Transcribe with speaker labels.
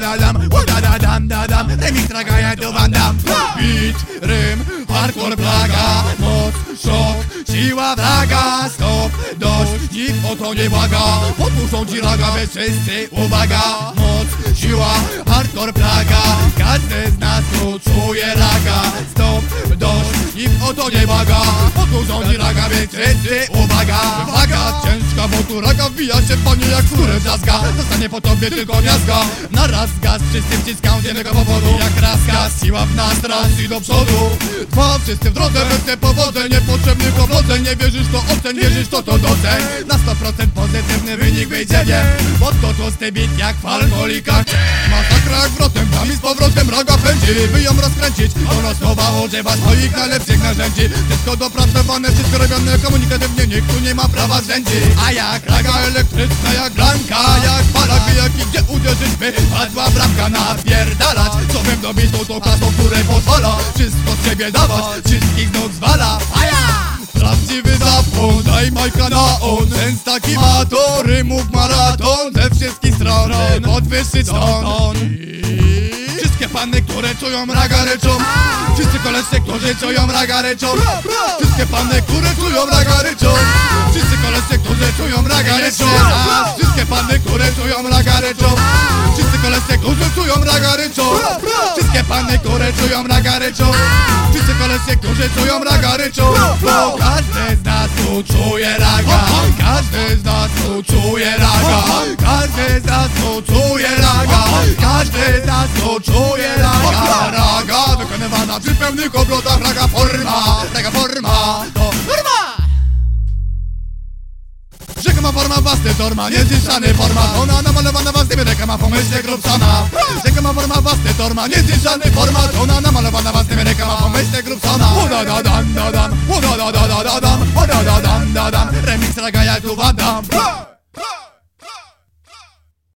Speaker 1: da da dam, o da da dam da dam Remix traga jak to Van Damme. Beat, rym, hardcore plaga. Moc, szok, siła wraga. Stop, dość, nikt o to nie błaga Podpuszczą ci raga, wy wszyscy uwaga. Moc, siła, hardcore plaga. Każdy z wszyscy uwaga Waga ciężka, bo tu raga wbija się w panie jak skórę drzazga Zostanie po tobie tylko miazga Na raz gaz, wszyscy wciskają z jednego powodu. Jak raz gaz, siła w nas, raz i do przodu. Dwa, wszyscy w drodze, bez powodzeń Niepotrzebnych powodzeń, nie wierzysz to ocen Wierzysz to to doceń. Na 100% pozytywny wynik wyjdzie Bo to tłusty bit jak w Masakra jak tam i z powrotem raga pędzi By ją rozkręcić, ono słowa używa swoich najlepszych narzędzi. Wszystko dopracowane, wszystko robione komunikatywnie Nikt tu nie ma prawa zrzędzi A jak raga elektryczna, jak blanka Jak palak wyjaki, gdzie uderzyć by Padła bramka? Napierdalać Co wiem do bitu, to kasą, które pozwala Wszystko z siebie dawać, wszystkich nóg zwala. A ja! Prawdziwy zapłon, daj majka na on Ten z taki ma to rymów maraton Ze wszystkich stron, podwyższyć ton. I panny, które czują raga ryczą. Wszyscy koleżcy, którzy czują raga ryczą. Wszystkie panny, które czują raga ryczą. Wszyscy koleżcy, którzy czują raga ryczą. Wszystkie panny, które czują raga ryczą. Wszyscy koleżcy, którzy czują raga ryczą. Wszystkie panny, które czują raga ryczą. Wszyscy koleżcy, którzy czują raga ryczą. Każdy z nas tu czuje raga. Każdy z nas tu czuje raga. Każdy wykonywana przy pełnych obrotach Raga forma, raga forma To norma! Rzeka ma forma własny torma, niezniszczany forma Ona namalowana własnymi rękama, pomyślnie grubsona Rzeka ma forma własny torma, niezniszczany format. Ona namalowana własnymi rękama, pomyślnie grubsona Uda da dam da dam, uda da da da da dam Uda da dam da dam, remix raga jak tu wadam